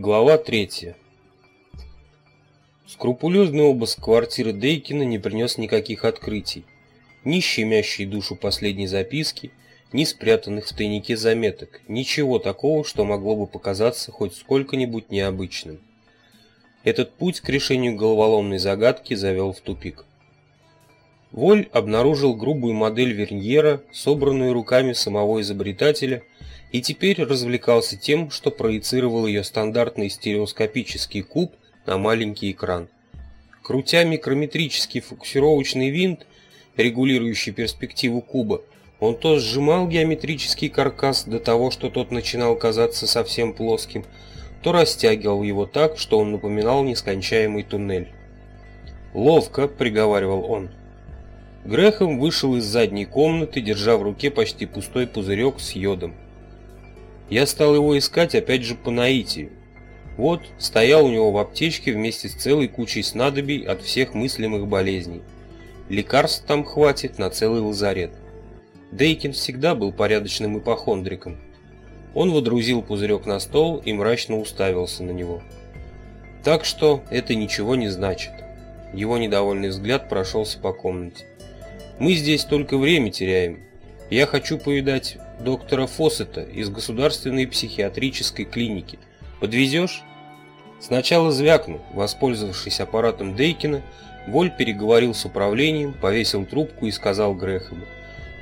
Глава 3. Скрупулезный обыск квартиры Дейкина не принес никаких открытий. Ни щемящей душу последней записки, ни спрятанных в тайнике заметок, ничего такого, что могло бы показаться хоть сколько-нибудь необычным. Этот путь к решению головоломной загадки завел в тупик. Воль обнаружил грубую модель Верньера, собранную руками самого изобретателя, и теперь развлекался тем, что проецировал ее стандартный стереоскопический куб на маленький экран. Крутя микрометрический фокусировочный винт, регулирующий перспективу куба, он то сжимал геометрический каркас до того, что тот начинал казаться совсем плоским, то растягивал его так, что он напоминал нескончаемый туннель. «Ловко», — приговаривал он. Грехом вышел из задней комнаты, держа в руке почти пустой пузырек с йодом. Я стал его искать опять же по наитию. Вот, стоял у него в аптечке вместе с целой кучей снадобий от всех мыслимых болезней. Лекарств там хватит на целый лазарет. Дейкин всегда был порядочным ипохондриком. Он водрузил пузырек на стол и мрачно уставился на него. Так что это ничего не значит. Его недовольный взгляд прошелся по комнате. Мы здесь только время теряем. Я хочу повидать доктора Фоссета из государственной психиатрической клиники. Подвезешь? Сначала звякну, воспользовавшись аппаратом Дейкина, Воль переговорил с управлением, повесил трубку и сказал Грехому.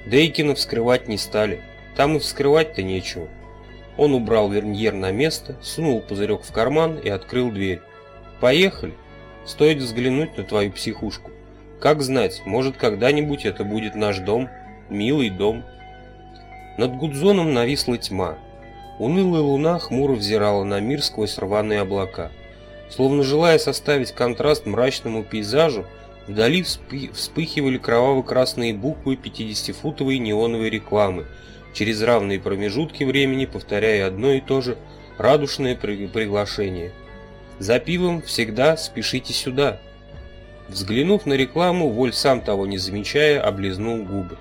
Дейкина вскрывать не стали, там и вскрывать-то нечего. Он убрал верньер на место, сунул пузырек в карман и открыл дверь. «Поехали. Стоит взглянуть на твою психушку. Как знать, может когда-нибудь это будет наш дом, милый дом». Над Гудзоном нависла тьма. Унылая луна хмуро взирала на мир сквозь рваные облака. Словно желая составить контраст мрачному пейзажу, вдали вспыхивали кроваво-красные буквы 50-футовой неоновой рекламы, через равные промежутки времени повторяя одно и то же радушное приглашение. «За пивом всегда спешите сюда!» Взглянув на рекламу, Воль сам того не замечая, облизнул губы.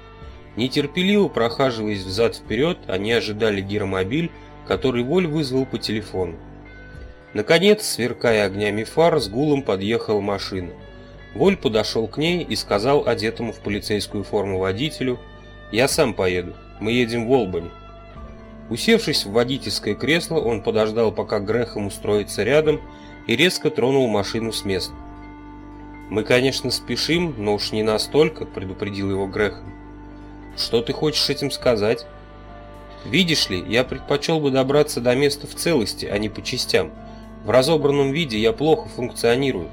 Нетерпеливо прохаживаясь взад-вперед, они ожидали гиромобиль, который Воль вызвал по телефону. Наконец, сверкая огнями фар, с гулом подъехала машина. Воль подошел к ней и сказал одетому в полицейскую форму водителю, «Я сам поеду, мы едем в Олбани». Усевшись в водительское кресло, он подождал, пока Грехом устроится рядом, и резко тронул машину с места. «Мы, конечно, спешим, но уж не настолько», — предупредил его Грехом. Что ты хочешь этим сказать? Видишь ли, я предпочел бы добраться до места в целости, а не по частям. В разобранном виде я плохо функционирую.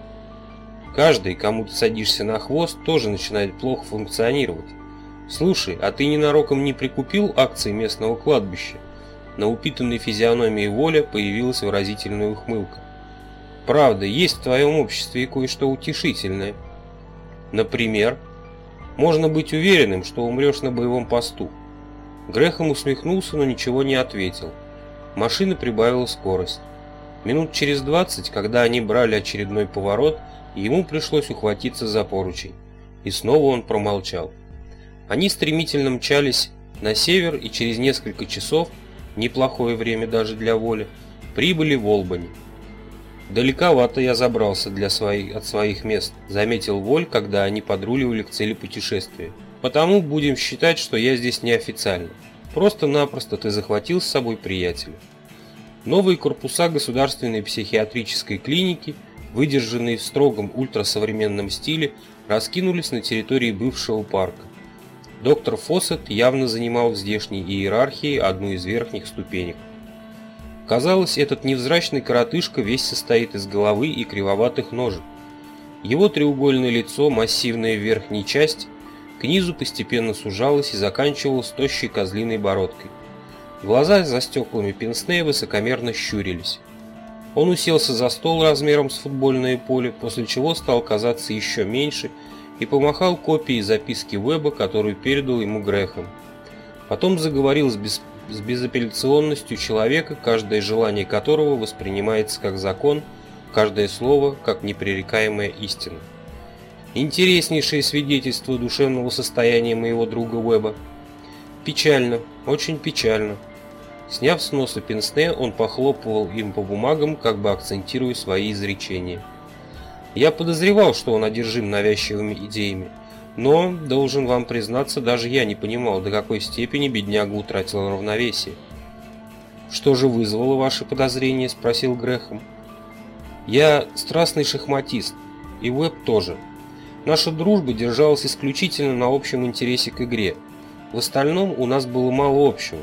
Каждый, кому ты садишься на хвост, тоже начинает плохо функционировать. Слушай, а ты ненароком не прикупил акции местного кладбища? На упитанной физиономии Воля появилась выразительная ухмылка. Правда, есть в твоем обществе и кое-что утешительное. Например, можно быть уверенным, что умрешь на боевом посту. Грехом усмехнулся, но ничего не ответил. Машина прибавила скорость. Минут через двадцать, когда они брали очередной поворот, ему пришлось ухватиться за поручень. И снова он промолчал. Они стремительно мчались на север и через несколько часов, неплохое время даже для воли, прибыли в Олбани. «Далековато я забрался для своих, от своих мест», — заметил Воль, когда они подруливали к цели путешествия. «Потому будем считать, что я здесь неофициально. Просто-напросто ты захватил с собой приятеля». Новые корпуса государственной психиатрической клиники, выдержанные в строгом ультрасовременном стиле, раскинулись на территории бывшего парка. Доктор Фоссет явно занимал в здешней иерархии одну из верхних ступенек. Казалось, этот невзрачный коротышка весь состоит из головы и кривоватых ножек. Его треугольное лицо, массивная верхняя часть, к низу постепенно сужалось и заканчивалось тощей козлиной бородкой. Глаза за стеклами пенсне высокомерно щурились. Он уселся за стол размером с футбольное поле, после чего стал казаться еще меньше и помахал копией записки Веба, которую передал ему Грехом. Потом заговорил с бес с безапелляционностью человека, каждое желание которого воспринимается как закон, каждое слово как непререкаемая истина. Интереснейшее свидетельство душевного состояния моего друга Уэба. Печально, очень печально. Сняв с носа пенсне, он похлопывал им по бумагам, как бы акцентируя свои изречения. Я подозревал, что он одержим навязчивыми идеями, но, должен вам признаться, даже я не понимал, до какой степени бедняга утратил равновесие. «Что же вызвало ваши подозрения?» – спросил Грехом. «Я страстный шахматист, и Веб тоже. Наша дружба держалась исключительно на общем интересе к игре. В остальном у нас было мало общего.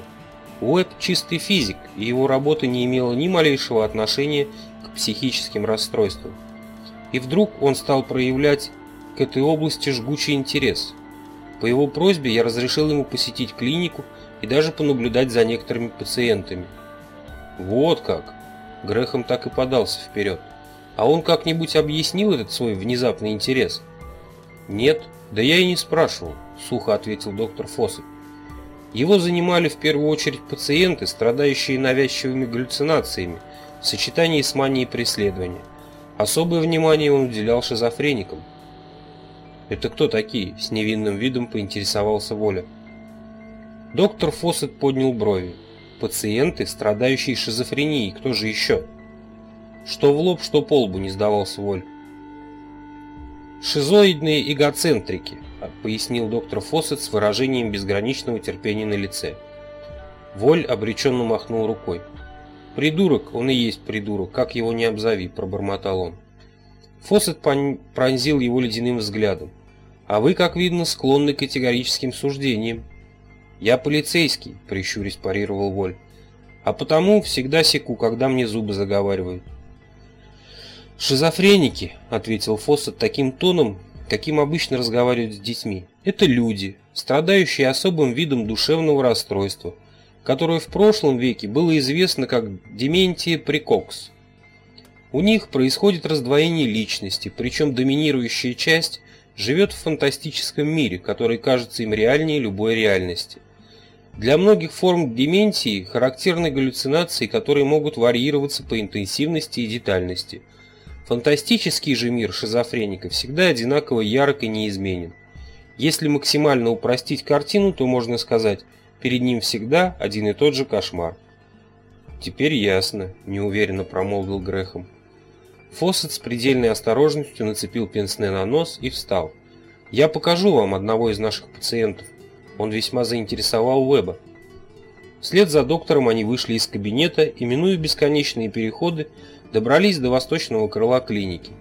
Уэб чистый физик, и его работа не имела ни малейшего отношения к психическим расстройствам. И вдруг он стал проявлять к этой области жгучий интерес. По его просьбе я разрешил ему посетить клинику и даже понаблюдать за некоторыми пациентами. Вот как! Грехом так и подался вперед. А он как-нибудь объяснил этот свой внезапный интерес? Нет, да я и не спрашивал, сухо ответил доктор Фоссет. Его занимали в первую очередь пациенты, страдающие навязчивыми галлюцинациями в сочетании с манией преследования. Особое внимание он уделял шизофреникам. «Это кто такие?» – с невинным видом поинтересовался Воля. Доктор Фоссет поднял брови. «Пациенты, страдающие шизофренией, кто же еще?» Что в лоб, что по лбу не сдавался Воль. «Шизоидные эгоцентрики», — пояснил доктор Фоссет с выражением безграничного терпения на лице. Воль обреченно махнул рукой. «Придурок, он и есть придурок, как его не обзови», — пробормотал он. Фоссет пронзил его ледяным взглядом. «А вы, как видно, склонны к категорическим суждениям». «Я полицейский», — прищурясь парировал Воль. «А потому всегда секу, когда мне зубы заговаривают». «Шизофреники», — ответил Фоссет таким тоном, каким обычно разговаривают с детьми. «Это люди, страдающие особым видом душевного расстройства, которое в прошлом веке было известно как дементия прекокс. У них происходит раздвоение личности, причем доминирующая часть живет в фантастическом мире, который кажется им реальнее любой реальности. Для многих форм деменции характерны галлюцинации, которые могут варьироваться по интенсивности и детальности – Фантастический же мир шизофреника всегда одинаково ярок и неизменен. Если максимально упростить картину, то можно сказать, перед ним всегда один и тот же кошмар. «Теперь ясно», – неуверенно промолвил Грехом. Фоссет с предельной осторожностью нацепил пенсне на нос и встал. «Я покажу вам одного из наших пациентов. Он весьма заинтересовал Уэба». Вслед за доктором они вышли из кабинета и, минуя бесконечные переходы, добрались до восточного крыла клиники.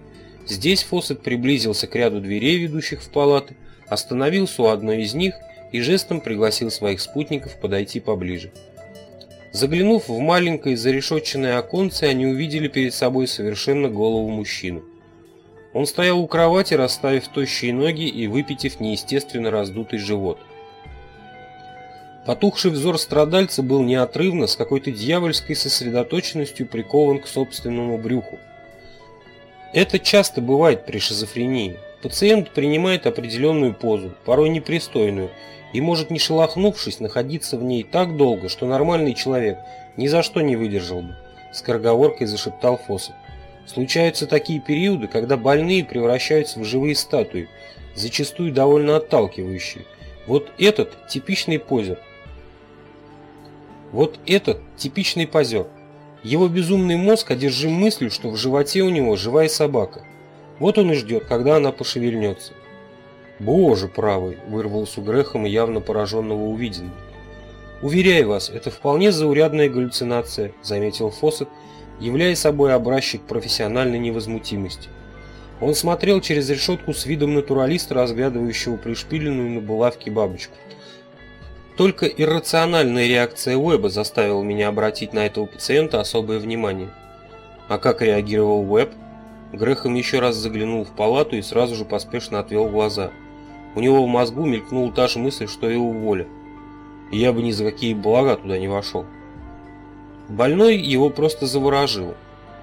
Здесь Фоссет приблизился к ряду дверей, ведущих в палаты, остановился у одной из них и жестом пригласил своих спутников подойти поближе. Заглянув в маленькое зарешетченное оконце, они увидели перед собой совершенно голову мужчину. Он стоял у кровати, расставив тощие ноги и выпитив неестественно раздутый живот. Потухший взор страдальца был неотрывно, с какой-то дьявольской сосредоточенностью прикован к собственному брюху. Это часто бывает при шизофрении. Пациент принимает определенную позу, порой непристойную, и может, не шелохнувшись, находиться в ней так долго, что нормальный человек ни за что не выдержал бы, скороговоркой зашептал Фоссет. Случаются такие периоды, когда больные превращаются в живые статуи, зачастую довольно отталкивающие. Вот этот типичный позер. Вот этот типичный позер. Его безумный мозг одержим мыслью, что в животе у него живая собака. Вот он и ждет, когда она пошевельнется. «Боже правый!» – вырвался Грехом явно пораженного увиденным. «Уверяю вас, это вполне заурядная галлюцинация», – заметил Фоссет, являя собой образчик профессиональной невозмутимости. Он смотрел через решетку с видом натуралиста, разглядывающего пришпиленную на булавке бабочку. Только иррациональная реакция Уэба заставила меня обратить на этого пациента особое внимание. А как реагировал Уэб? Грехом еще раз заглянул в палату и сразу же поспешно отвел глаза. У него в мозгу мелькнула та же мысль, что и у Воля. И я бы ни за какие блага туда не вошел. Больной его просто заворожил.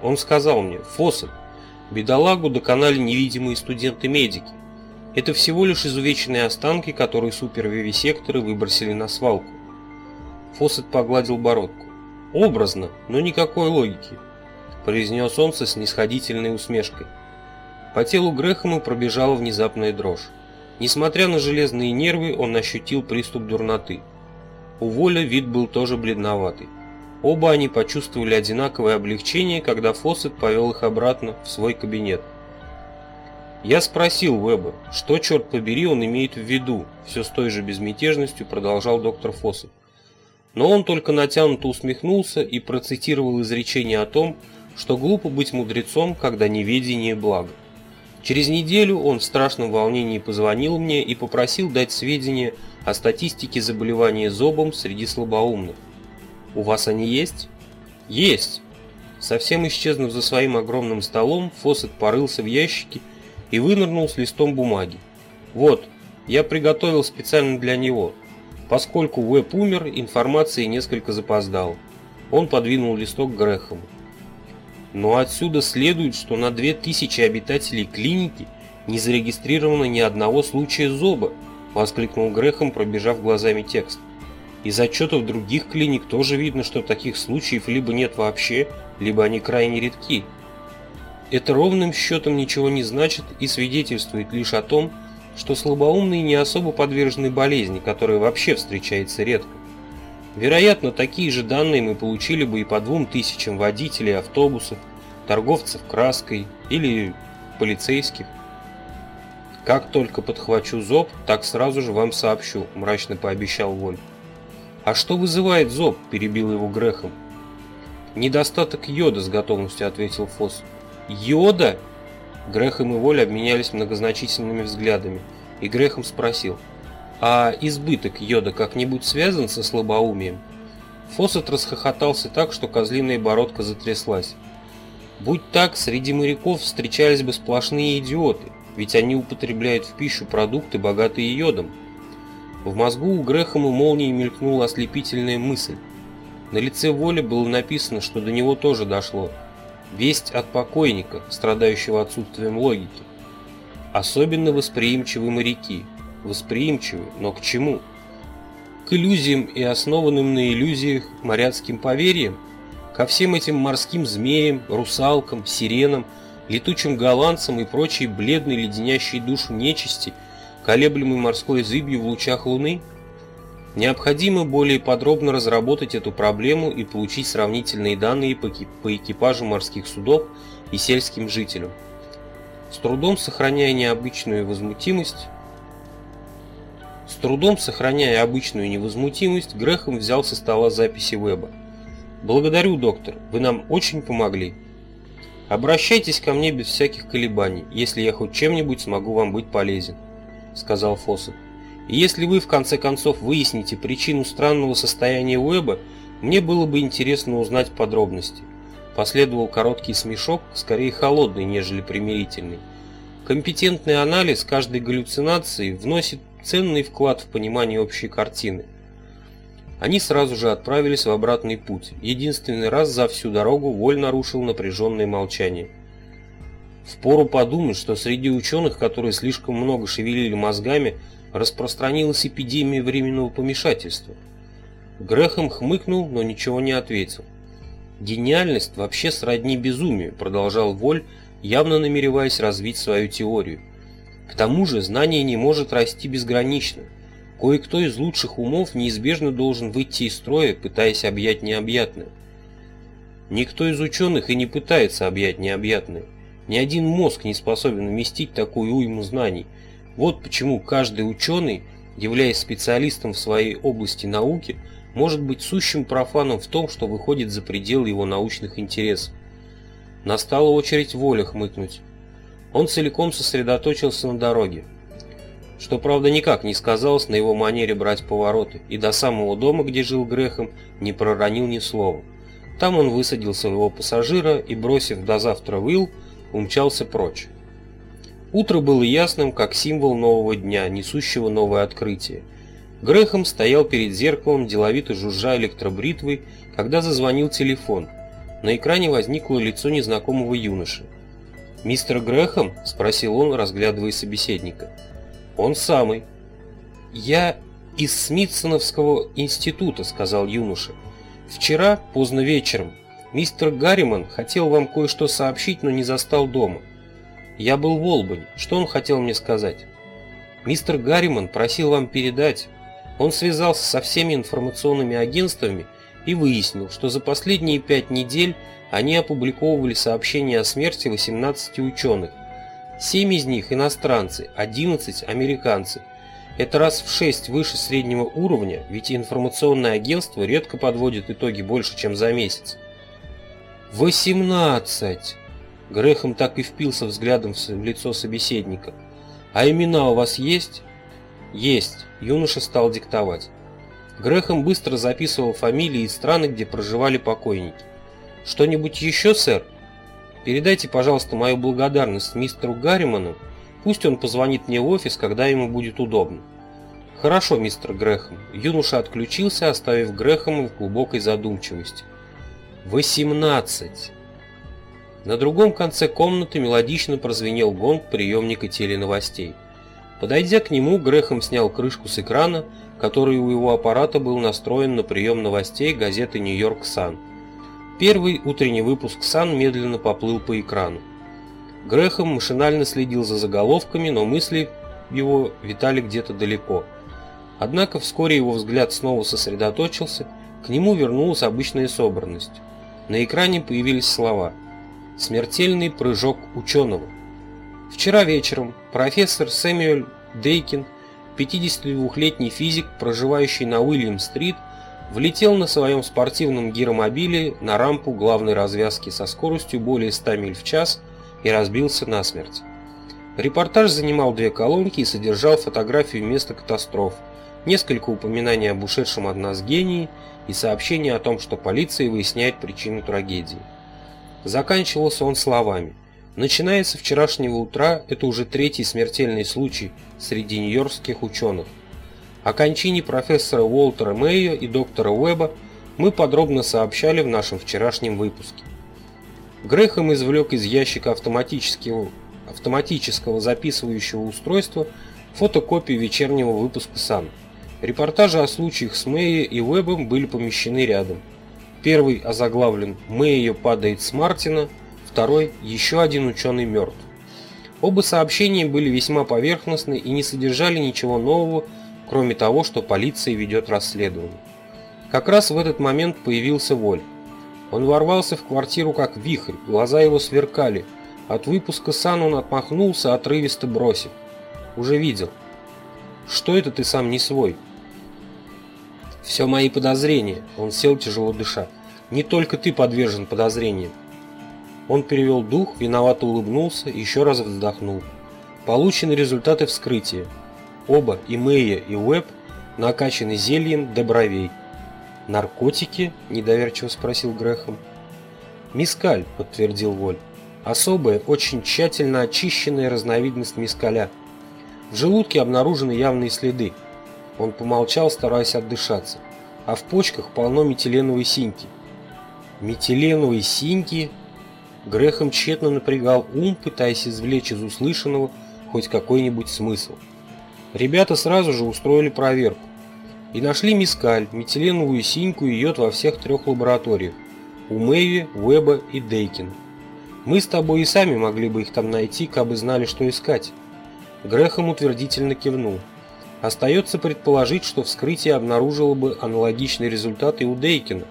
Он сказал мне, Фоссет, бедолагу доконали невидимые студенты-медики. Это всего лишь изувеченные останки, которые супер-вивисекторы выбросили на свалку. Фоссет погладил бородку. Образно, но никакой логики, произнес он со снисходительной усмешкой. По телу Грэхэма пробежала внезапная дрожь. Несмотря на железные нервы, он ощутил приступ дурноты. У Воля вид был тоже бледноватый. Оба они почувствовали одинаковое облегчение, когда Фоссет повел их обратно в свой кабинет. Я спросил Веба, что, черт побери, он имеет в виду, все с той же безмятежностью продолжал доктор Фоссет. Но он только натянуто усмехнулся и процитировал изречение о том, что глупо быть мудрецом, когда неведение благо. Через неделю он в страшном волнении позвонил мне и попросил дать сведения о статистике заболевания зобом среди слабоумных. «У вас они есть?» «Есть!» Совсем исчезнув за своим огромным столом, Фоссет порылся в ящике и вынырнул с листом бумаги. «Вот, я приготовил специально для него. Поскольку Уэб умер, информация несколько запоздала». Он подвинул листок к Грэхэму. Но отсюда следует, что на 2000 обитателей клиники не зарегистрировано ни одного случая зоба, воскликнул Грехом, пробежав глазами текст. Из отчетов других клиник тоже видно, что таких случаев либо нет вообще, либо они крайне редки. Это ровным счетом ничего не значит и свидетельствует лишь о том, что слабоумные не особо подвержены болезни, которая вообще встречается редко. Вероятно, такие же данные мы получили бы и по двум тысячам водителей автобусов, торговцев краской или полицейских. Как только подхвачу зоб, так сразу же вам сообщу, мрачно пообещал Воль. А что вызывает зоб? перебил его Грехом. Недостаток йода, с готовностью ответил Фосс. Йода? Грехом и Воль обменялись многозначительными взглядами, и Грехом спросил: "А избыток йода как-нибудь связан со слабоумием?" Фоссет расхохотался так, что козлиная бородка затряслась. Будь так, среди моряков встречались бы сплошные идиоты, ведь они употребляют в пищу продукты, богатые йодом. В мозгу у Грэхэма молнией мелькнула ослепительная мысль. На лице Воли было написано, что до него тоже дошло. Весть от покойника, страдающего отсутствием логики. Особенно восприимчивы моряки. Восприимчивы, но к чему? К иллюзиям и основанным на иллюзиях моряцким поверьям? Ко всем этим морским змеям, русалкам, сиренам, летучим голландцам и прочей бледной леденящей душу нечисти, колеблемой морской зыбью в лучах луны? Необходимо более подробно разработать эту проблему и получить сравнительные данные по, экипажу морских судов и сельским жителям. С трудом сохраняя необычную возмутимость, трудом сохраняя обычную невозмутимость, Грехом взял со стола записи Веба. Благодарю, доктор, вы нам очень помогли. Обращайтесь ко мне без всяких колебаний, если я хоть чем-нибудь смогу вам быть полезен, сказал Фоссет. И если вы в конце концов выясните причину странного состояния Уэба, мне было бы интересно узнать подробности. Последовал короткий смешок, скорее холодный, нежели примирительный. Компетентный анализ каждой галлюцинации вносит ценный вклад в понимание общей картины. Они сразу же отправились в обратный путь. Единственный раз за всю дорогу Воль нарушил напряженное молчание. Впору подумать, что среди ученых, которые слишком много шевелили мозгами, распространилась эпидемия временного помешательства. Грехом хмыкнул, но ничего не ответил. «Гениальность вообще сродни безумию», — продолжал Воль, явно намереваясь развить свою теорию. «К тому же знание не может расти безгранично. Кое-кто из лучших умов неизбежно должен выйти из строя, пытаясь объять необъятное. Никто из ученых и не пытается объять необъятное. Ни один мозг не способен вместить такую уйму знаний. Вот почему каждый ученый, являясь специалистом в своей области науки, может быть сущим профаном в том, что выходит за пределы его научных интересов. Настала очередь воля хмыкнуть. Он целиком сосредоточился на дороге что, правда, никак не сказалось на его манере брать повороты, и до самого дома, где жил Грехом, не проронил ни слова. Там он высадил своего пассажира и, бросив до завтра Уилл, умчался прочь. Утро было ясным, как символ нового дня, несущего новое открытие. Грехом стоял перед зеркалом, деловито жужжа электробритвой, когда зазвонил телефон. На экране возникло лицо незнакомого юноши. «Мистер Грехом?» – спросил он, разглядывая собеседника. «Он самый». «Я из Смитсоновского института», — сказал юноша. «Вчера, поздно вечером, мистер Гарриман хотел вам кое-что сообщить, но не застал дома. Я был в Олбани. Что он хотел мне сказать?» «Мистер Гарриман просил вам передать. Он связался со всеми информационными агентствами и выяснил, что за последние пять недель они опубликовывали сообщения о смерти 18 ученых. Семь из них иностранцы, 11 американцы. Это раз в шесть выше среднего уровня, ведь информационное агентство редко подводит итоги больше, чем за месяц. 18! Грехом так и впился взглядом в лицо собеседника. «А имена у вас есть?» «Есть», — юноша стал диктовать. Грехом быстро записывал фамилии и страны, где проживали покойники. «Что-нибудь еще, сэр?» «Передайте, пожалуйста, мою благодарность мистеру Гарриману. Пусть он позвонит мне в офис, когда ему будет удобно». «Хорошо, мистер Грехом». Юноша отключился, оставив Грехома в глубокой задумчивости. «Восемнадцать!» На другом конце комнаты мелодично прозвенел гонг приемника теленовостей. Подойдя к нему, Грехом снял крышку с экрана, который у его аппарата был настроен на прием новостей газеты «Нью-Йорк Сан». Первый утренний выпуск «Сан» медленно поплыл по экрану. Грехом машинально следил за заголовками, но мысли его витали где-то далеко. Однако вскоре его взгляд снова сосредоточился, к нему вернулась обычная собранность. На экране появились слова – Смертельный прыжок ученого. Вчера вечером профессор Сэмюэль Дейкин, 52-летний физик, проживающий на Уильям-стрит, влетел на своем спортивном гиромобиле на рампу главной развязки со скоростью более 100 миль в час и разбился насмерть. Репортаж занимал две колонки и содержал фотографию места катастрофы, несколько упоминаний об ушедшем от нас гении и сообщение о том, что полиция выясняет причину трагедии. Заканчивался он словами. Начиная со вчерашнего утра, это уже третий смертельный случай среди нью-йоркских ученых. О кончине профессора Уолтера Мэйо и доктора Уэба мы подробно сообщали в нашем вчерашнем выпуске. Грехом извлек из ящика автоматического, автоматического записывающего устройства фотокопию вечернего выпуска САН. Репортажи о случаях с Мэйо и Уэбом были помещены рядом – Первый озаглавлен «Мэйо падает с Мартина», второй «Еще один ученый мертв». Оба сообщения были весьма поверхностны и не содержали ничего нового, кроме того, что полиция ведет расследование. Как раз в этот момент появился Воль. Он ворвался в квартиру как вихрь, глаза его сверкали. От выпуска сан он отмахнулся, отрывисто бросив. «Уже видел». «Что это ты сам не свой?» Все мои подозрения. Он сел, тяжело дыша. Не только ты подвержен подозрениям. Он перевел дух, виновато улыбнулся еще раз вздохнул. Получены результаты вскрытия. Оба, и Мэйя, и Уэб, накачаны зельем до бровей. «Наркотики?» – недоверчиво спросил Грехом. «Мискаль», – подтвердил Воль. «Особая, очень тщательно очищенная разновидность мискаля. В желудке обнаружены явные следы. Он помолчал, стараясь отдышаться. А в почках полно метиленовой синьки. Метиленовой синьки? Грехом тщетно напрягал ум, пытаясь извлечь из услышанного хоть какой-нибудь смысл. Ребята сразу же устроили проверку. И нашли мискаль, метиленовую синьку и йод во всех трех лабораториях. У Мэйви, Уэба и Дейкин. Мы с тобой и сами могли бы их там найти, кабы знали, что искать. Грехом утвердительно кивнул. Остается предположить, что вскрытие обнаружило бы аналогичный результат и у Дейкина.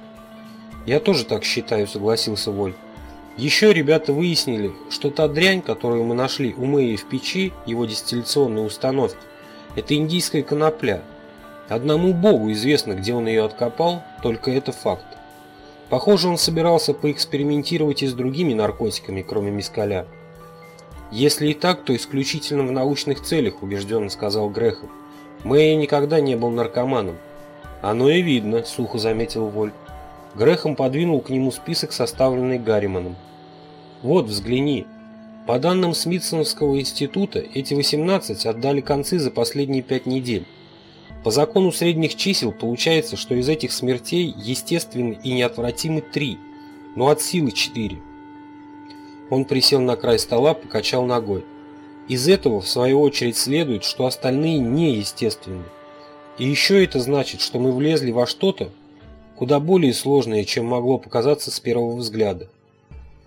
Я тоже так считаю, согласился Воль. Еще ребята выяснили, что та дрянь, которую мы нашли у Мэи в печи, его дистилляционной установки, это индийская конопля. Одному богу известно, где он ее откопал, только это факт. Похоже, он собирался поэкспериментировать и с другими наркотиками, кроме мискаля. Если и так, то исключительно в научных целях, убежденно сказал Грехов. Мэй никогда не был наркоманом. Оно и видно, сухо заметил Воль. Грехом подвинул к нему список, составленный Гарриманом. Вот, взгляни. По данным Смитсоновского института, эти 18 отдали концы за последние пять недель. По закону средних чисел получается, что из этих смертей естественны и неотвратимы три, но от силы четыре. Он присел на край стола, покачал ногой. Из этого, в свою очередь, следует, что остальные неестественны. И еще это значит, что мы влезли во что-то, куда более сложное, чем могло показаться с первого взгляда.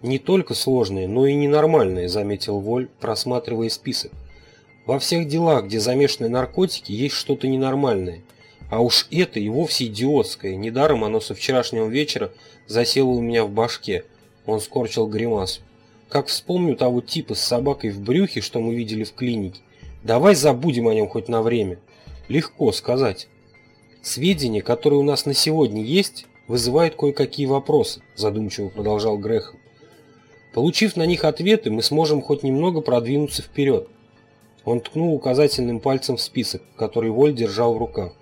Не только сложное, но и ненормальное, заметил Воль, просматривая список. Во всех делах, где замешаны наркотики, есть что-то ненормальное. А уж это и вовсе идиотское, недаром оно со вчерашнего вечера засело у меня в башке. Он скорчил гримасу. Как вспомню того типа с собакой в брюхе, что мы видели в клинике. Давай забудем о нем хоть на время. Легко сказать. Сведения, которые у нас на сегодня есть, вызывают кое-какие вопросы, задумчиво продолжал Грехом. Получив на них ответы, мы сможем хоть немного продвинуться вперед. Он ткнул указательным пальцем в список, который Воль держал в руках.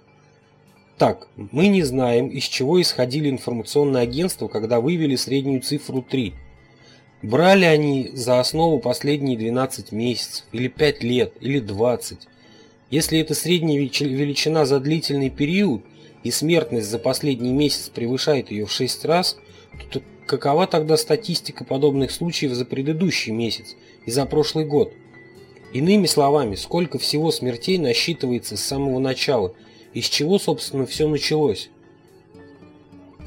Так, мы не знаем, из чего исходили информационные агентства, когда вывели среднюю цифру 3. Брали они за основу последние 12 месяцев, или 5 лет, или 20. Если это средняя величина за длительный период, и смертность за последний месяц превышает ее в 6 раз, то какова тогда статистика подобных случаев за предыдущий месяц и за прошлый год? Иными словами, сколько всего смертей насчитывается с самого начала – из чего, собственно, все началось?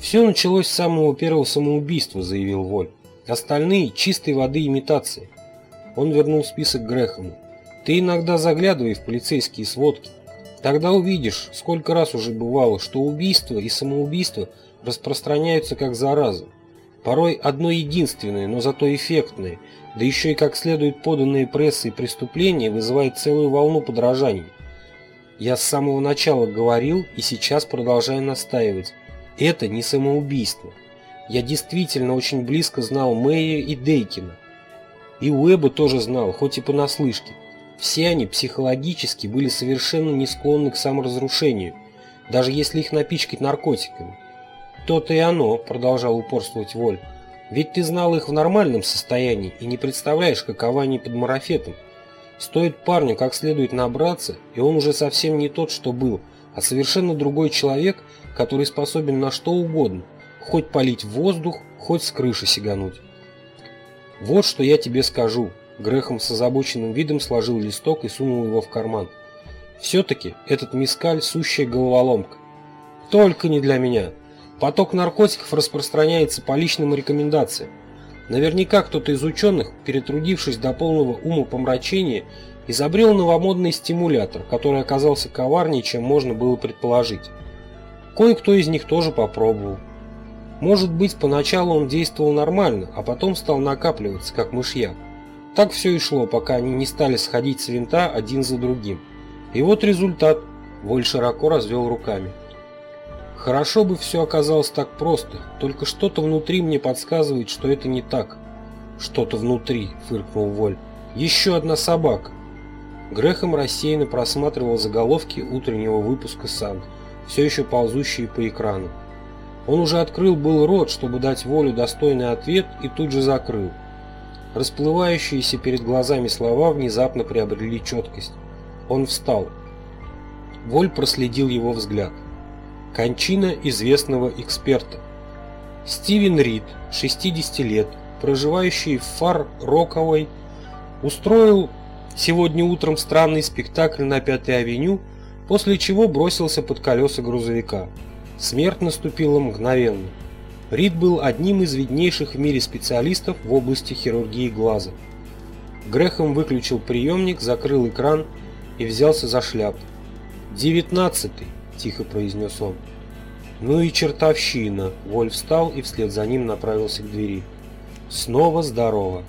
«Все началось с самого первого самоубийства», — заявил Воль. «Остальные — чистой воды имитации». Он вернул список Грэхэму. «Ты иногда заглядывай в полицейские сводки. Тогда увидишь, сколько раз уже бывало, что убийство и самоубийство распространяются как зараза. Порой одно единственное, но зато эффектное, да еще и как следует поданные прессой преступления вызывает целую волну подражаний. Я с самого начала говорил и сейчас продолжаю настаивать. Это не самоубийство. Я действительно очень близко знал Мэя и Дейкина. И Уэба тоже знал, хоть и понаслышке. Все они психологически были совершенно не склонны к саморазрушению, даже если их напичкать наркотиками. То-то и оно, продолжал упорствовать Воль. Ведь ты знал их в нормальном состоянии и не представляешь, какова они под марафетом. Стоит парню как следует набраться, и он уже совсем не тот, что был, а совершенно другой человек, который способен на что угодно, хоть полить воздух, хоть с крыши сигануть. Вот что я тебе скажу. Грехом с озабоченным видом сложил листок и сунул его в карман. Все-таки этот мискаль сущая головоломка. Только не для меня. Поток наркотиков распространяется по личным рекомендациям. Наверняка кто-то из ученых, перетрудившись до полного ума помрачения, изобрел новомодный стимулятор, который оказался коварнее, чем можно было предположить. Кое-кто из них тоже попробовал. Может быть, поначалу он действовал нормально, а потом стал накапливаться, как мышьяк. Так все и шло, пока они не стали сходить с винта один за другим. И вот результат. Воль широко развел руками. Хорошо бы все оказалось так просто, только что-то внутри мне подсказывает, что это не так. Что-то внутри, фыркнул Воль. Еще одна собака. Грехом рассеянно просматривал заголовки утреннего выпуска «Сан», все еще ползущие по экрану. Он уже открыл был рот, чтобы дать волю достойный ответ, и тут же закрыл. Расплывающиеся перед глазами слова внезапно приобрели четкость. Он встал. Воль проследил его взгляд. Кончина известного эксперта. Стивен Рид, 60 лет, проживающий в Фар-Роковой, устроил сегодня утром странный спектакль на Пятой авеню, после чего бросился под колеса грузовика. Смерть наступила мгновенно. Рид был одним из виднейших в мире специалистов в области хирургии глаза. Грехом выключил приемник, закрыл экран и взялся за шляпу. «Девятнадцатый», тихо произнес он. «Ну и чертовщина!» Вольф встал и вслед за ним направился к двери. «Снова здорово!»